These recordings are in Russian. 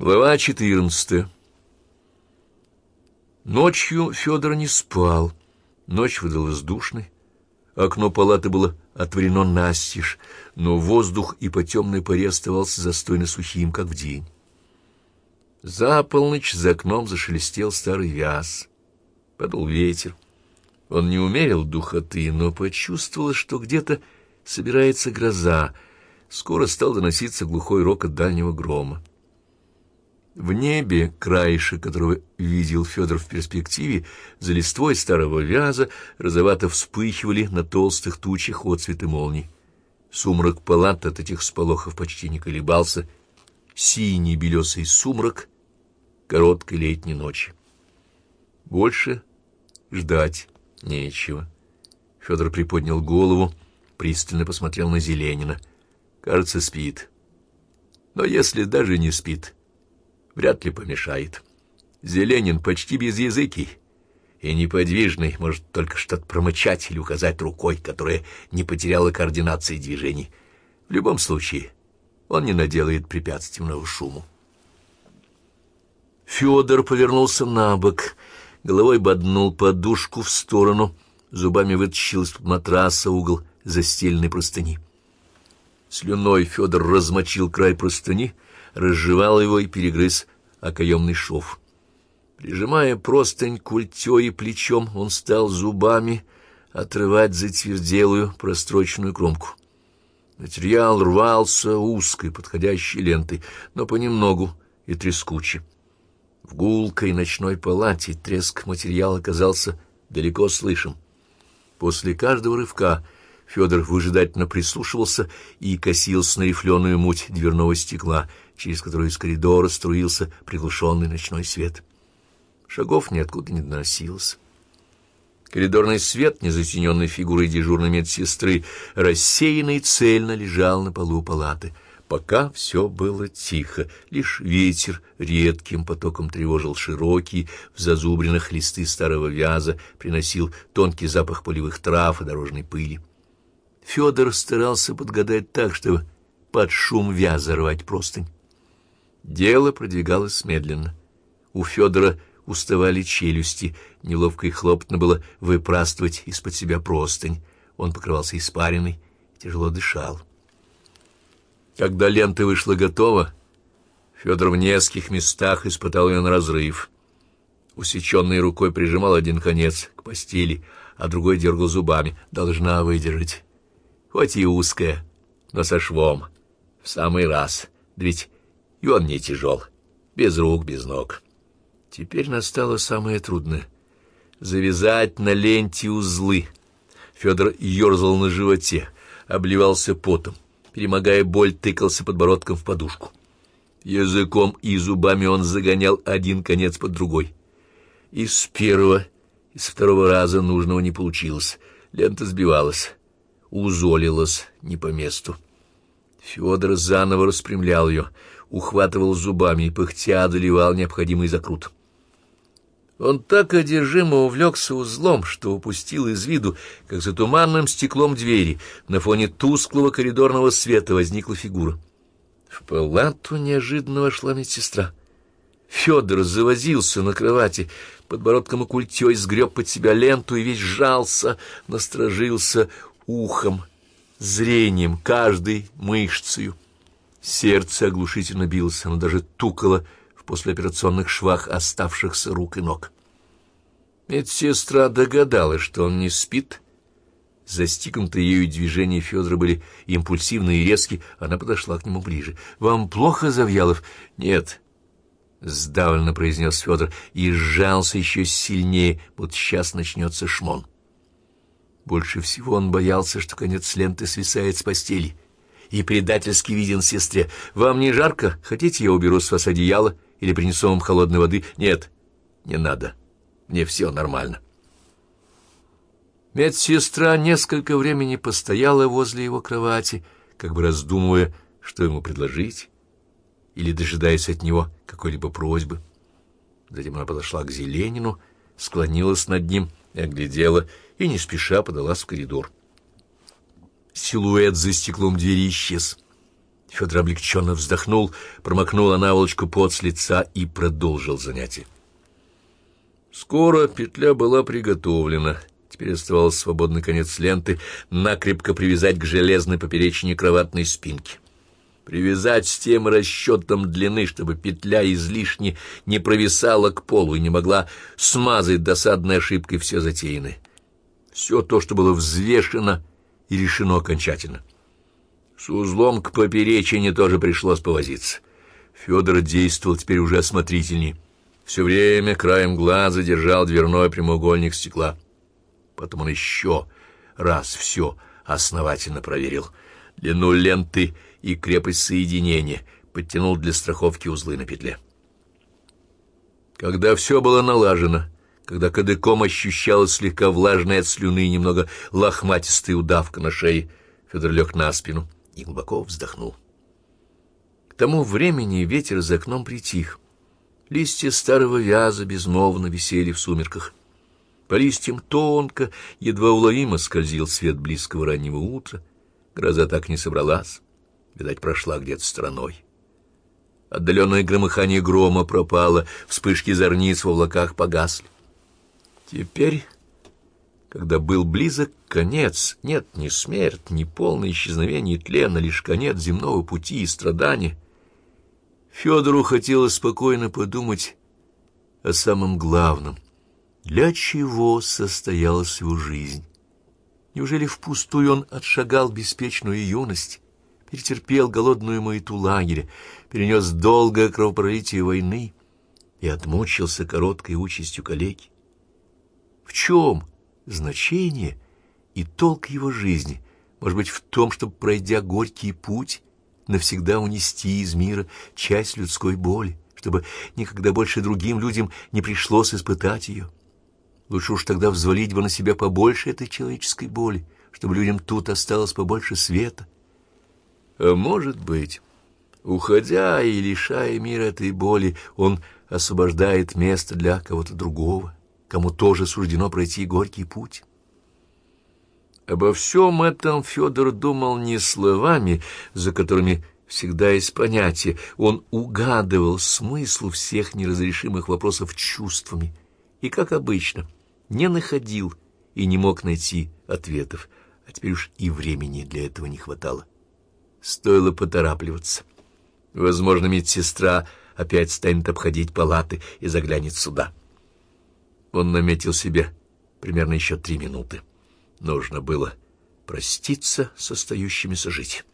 Глава четырнадцатая. Ночью Федор не спал. Ночь выдалась душной. Окно палаты было отворено настежь, но воздух и по темной паре оставался застойно сухим, как в день. За полночь за окном зашелестел старый вяз. Подул ветер. Он не умерил духоты, но почувствовал, что где-то собирается гроза. Скоро стал доноситься глухой рокот дальнего грома. В небе, краешек которого видел Федор в перспективе, за листвой старого вяза розовато вспыхивали на толстых тучах отцветы молний. Сумрак палат от этих сполохов почти не колебался. Синий белесый сумрак короткой летней ночи. Больше ждать нечего. Федор приподнял голову, пристально посмотрел на Зеленина. Кажется, спит. Но если даже не спит вряд ли помешает. Зеленин почти без языки и неподвижный, может только что-то промычать или указать рукой, которая не потеряла координации движений. В любом случае, он не наделает препятственного шуму. Федор повернулся на бок, головой боднул подушку в сторону, зубами вытащил из-под матраса угол застеленной простыни. Слюной Федор размочил край простыни — разжевал его и перегрыз окоемный шов. Прижимая простынь культё и плечом, он стал зубами отрывать затверделую простроченную кромку. Материал рвался узкой, подходящей лентой, но понемногу и трескуче. В гулкой ночной палате треск материала казался далеко слышим. После каждого рывка Федор выжидательно прислушивался и косился на рифленую муть дверного стекла — через которую из коридора струился приглушенный ночной свет. Шагов ниоткуда не доносилось. Коридорный свет, незатененный фигурой дежурной медсестры, рассеянно и цельно лежал на полу палаты. Пока все было тихо, лишь ветер редким потоком тревожил широкие, в зазубренных листы старого вяза, приносил тонкий запах полевых трав и дорожной пыли. Федор старался подгадать так, чтобы под шум вяза рвать простынь. Дело продвигалось медленно. У Федора уставали челюсти, неловко и хлопотно было выпрастывать из-под себя простынь. Он покрывался испариной, тяжело дышал. Когда лента вышла готова, Федор в нескольких местах испытал ее на разрыв. Усеченной рукой прижимал один конец к постели, а другой дергал зубами. Должна выдержать. Хоть и узкая, но со швом. В самый раз. Да ведь и он не тяжел, без рук, без ног. Теперь настало самое трудное — завязать на ленте узлы. Федор ерзал на животе, обливался потом, перемогая боль, тыкался подбородком в подушку. Языком и зубами он загонял один конец под другой. Из первого, из второго раза нужного не получилось. Лента сбивалась, узолилась не по месту. Федор заново распрямлял ее, ухватывал зубами и пыхтя одолевал необходимый закрут. Он так одержимо увлекся узлом, что упустил из виду, как за туманным стеклом двери на фоне тусклого коридорного света возникла фигура. В палату неожиданно вошла медсестра. Федор завозился на кровати, подбородком и культей сгреб под себя ленту и весь сжался, насторожился ухом, зрением, каждой мышцей. Сердце оглушительно билось, оно даже тукало в послеоперационных швах оставшихся рук и ног. Медсестра догадалась, что он не спит. Застигнутые ею движения Федора были импульсивные и резкие. Она подошла к нему ближе. — Вам плохо, Завьялов? — Нет. — сдавленно произнес Федор и сжался еще сильнее, вот сейчас начнется шмон. Больше всего он боялся, что конец ленты свисает с постели — и предательски виден сестре. «Вам не жарко? Хотите, я уберу с вас одеяло или принесу вам холодной воды?» «Нет, не надо. Мне все нормально». Медсестра несколько времени постояла возле его кровати, как бы раздумывая, что ему предложить, или дожидаясь от него какой-либо просьбы. Затем она подошла к Зеленину, склонилась над ним оглядела, и не спеша подалась в коридор. Силуэт за стеклом двери исчез. Федор облегченно вздохнул, промокнул наволочку пот с лица и продолжил занятие. Скоро петля была приготовлена. Теперь оставался свободный конец ленты накрепко привязать к железной поперечине кроватной спинки. Привязать с тем расчетом длины, чтобы петля излишне не провисала к полу и не могла смазать досадной ошибкой все затеянное. Все то, что было взвешено и решено окончательно. С узлом к поперечине тоже пришлось повозиться. Федор действовал теперь уже осмотрительней. Все время краем глаза держал дверной прямоугольник стекла. Потом он еще раз все основательно проверил. Длину ленты и крепость соединения, подтянул для страховки узлы на петле. Когда все было налажено, когда кадыком ощущалась слегка влажная от слюны и немного лохматистая удавка на шее, Федор лег на спину и глубоко вздохнул. К тому времени ветер за окном притих. Листья старого вяза безмолвно висели в сумерках. По листьям тонко, едва уловимо скользил свет близкого раннего утра. Гроза так не собралась, видать, прошла где-то стороной. Отдаленное громыхание грома пропало, вспышки зорниц в облаках погасли. Теперь когда был близок конец, нет ни смерть, ни полное исчезновение тлена, лишь конец земного пути и страдания. Федору хотелось спокойно подумать о самом главном. Для чего состоялась его жизнь? Неужели впустую он отшагал беспечную юность, перетерпел голодную маяту лагеря, перенес долгое кровопролитие войны и отмучился короткой участью калеки? В чем значение и толк его жизни может быть в том, чтобы, пройдя горький путь, навсегда унести из мира часть людской боли, чтобы никогда больше другим людям не пришлось испытать ее. Лучше уж тогда взвалить бы на себя побольше этой человеческой боли, чтобы людям тут осталось побольше света. А может быть, уходя и лишая мира этой боли, он освобождает место для кого-то другого кому тоже суждено пройти горький путь. Обо всем этом Федор думал не словами, за которыми всегда есть понятие. Он угадывал смысл всех неразрешимых вопросов чувствами и, как обычно, не находил и не мог найти ответов, а теперь уж и времени для этого не хватало. Стоило поторапливаться. Возможно, медсестра опять станет обходить палаты и заглянет сюда. Он наметил себе примерно еще три минуты. Нужно было проститься с остающимися жить.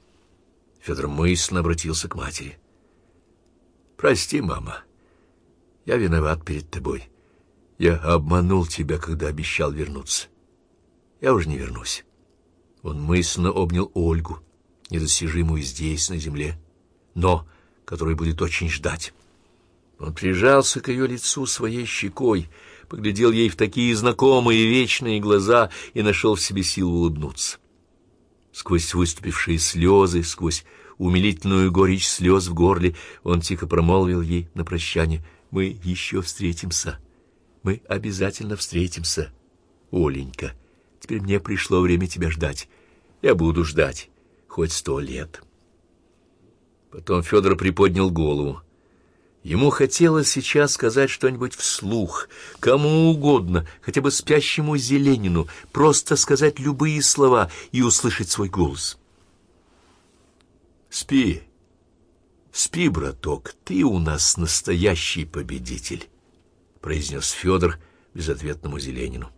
Федор мысленно обратился к матери. «Прости, мама, я виноват перед тобой. Я обманул тебя, когда обещал вернуться. Я уже не вернусь». Он мысленно обнял Ольгу, недостижимую здесь, на земле, но которую будет очень ждать. Он прижался к ее лицу своей щекой, поглядел ей в такие знакомые вечные глаза и нашел в себе силу улыбнуться. Сквозь выступившие слезы, сквозь умилительную горечь слез в горле, он тихо промолвил ей на прощание, «Мы еще встретимся, мы обязательно встретимся, Оленька. Теперь мне пришло время тебя ждать. Я буду ждать хоть сто лет». Потом Федор приподнял голову. Ему хотелось сейчас сказать что-нибудь вслух, кому угодно, хотя бы спящему Зеленину, просто сказать любые слова и услышать свой голос. «Спи, спи, браток, ты у нас настоящий победитель», — произнес Федор безответному Зеленину.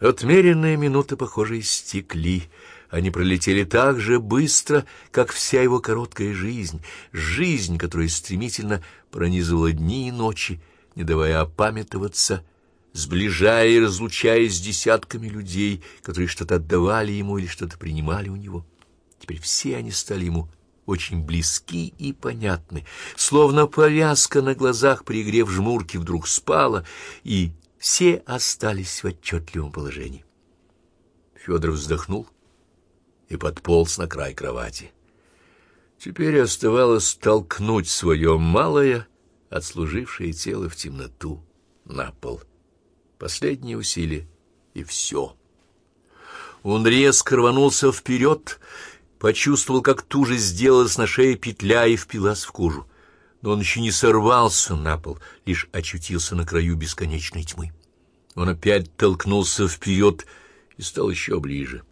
Отмеренные минуты, похоже, истекли, — они пролетели так же быстро, как вся его короткая жизнь, жизнь, которая стремительно пронизывала дни и ночи, не давая опамятоваться, сближая и разлучая с десятками людей, которые что-то отдавали ему или что-то принимали у него. Теперь все они стали ему очень близки и понятны, словно повязка на глазах, пригрев жмурки, вдруг спала, и все остались в отчетливом положении. Федор вздохнул и подполз на край кровати. Теперь оставалось толкнуть свое малое, отслужившее тело в темноту, на пол. Последнее усилие, и все. Он резко рванулся вперед, почувствовал, как туже сделалась на шее петля и впилась в кожу. Но он еще не сорвался на пол, лишь очутился на краю бесконечной тьмы. Он опять толкнулся вперед и стал еще ближе.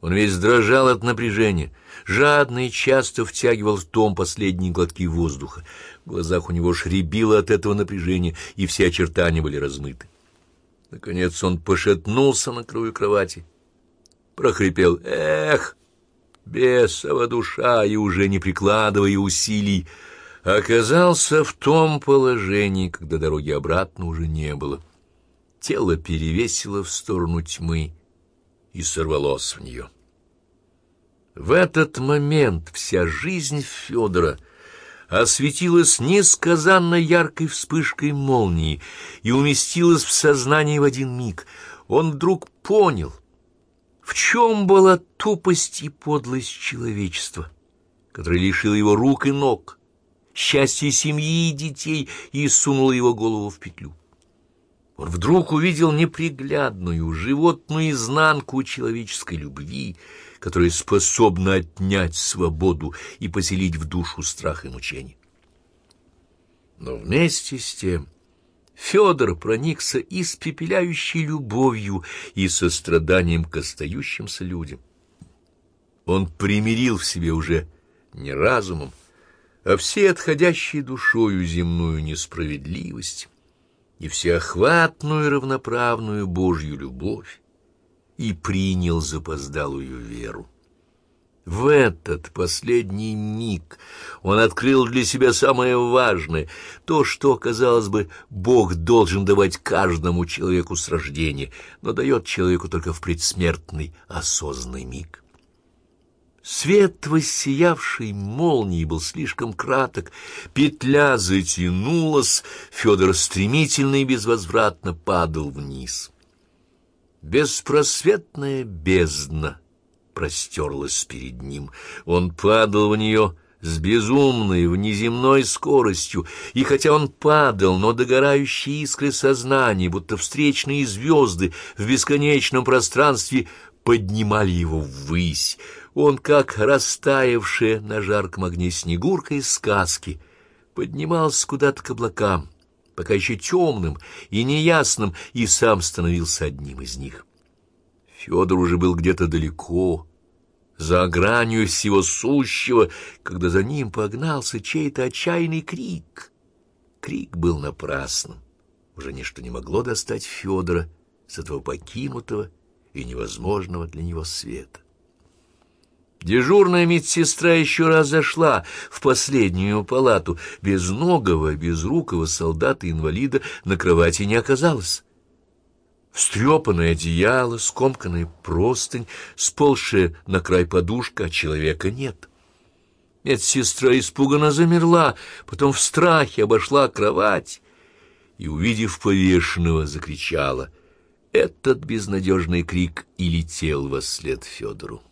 Он весь дрожал от напряжения, жадно и часто втягивал в том последние глотки воздуха. В глазах у него шребило от этого напряжения, и все очертания были размыты. Наконец он пошатнулся на краю кровати, прохрипел «Эх!» Бесова душа, и уже не прикладывая усилий, оказался в том положении, когда дороги обратно уже не было. Тело перевесило в сторону тьмы и сорвалось в нее. В этот момент вся жизнь Федора осветилась несказанно яркой вспышкой молнии и уместилась в сознании в один миг. Он вдруг понял, в чем была тупость и подлость человечества, которое лишило его рук и ног, счастья семьи и детей и сунуло его голову в петлю. Он вдруг увидел неприглядную, животную изнанку человеческой любви, которая способна отнять свободу и поселить в душу страх и мучение. Но вместе с тем Федор проникся испепеляющей любовью и состраданием к остающимся людям. Он примирил в себе уже не разумом, а все отходящей душою земную несправедливость, и всеохватную равноправную Божью любовь и принял запоздалую веру. В этот последний миг он открыл для себя самое важное, то, что, казалось бы, Бог должен давать каждому человеку с рождения, но дает человеку только в предсмертный осознанный миг. Свет воссиявшей молнии был слишком краток, петля затянулась, Федор стремительно и безвозвратно падал вниз. Беспросветная бездна простерлась перед ним. Он падал в нее с безумной, внеземной скоростью, и хотя он падал, но догорающие искры сознания, будто встречные звезды в бесконечном пространстве, поднимали его ввысь. Он, как растаявшая на жарком огне снегурка из сказки, поднимался куда-то к облакам, пока еще темным и неясным, и сам становился одним из них. Федор уже был где-то далеко, за гранью всего сущего, когда за ним погнался чей-то отчаянный крик. Крик был напрасным. Уже ничто не могло достать Федора с этого покинутого и невозможного для него света. Дежурная медсестра еще раз зашла в последнюю палату. Безногого, безрукого солдата-инвалида на кровати не оказалось. Встрепанное одеяло, скомканная простынь, сползшая на край подушка, а человека нет. Медсестра испуганно замерла, потом в страхе обошла кровать и, увидев повешенного, закричала. Этот безнадежный крик и летел во след Федору.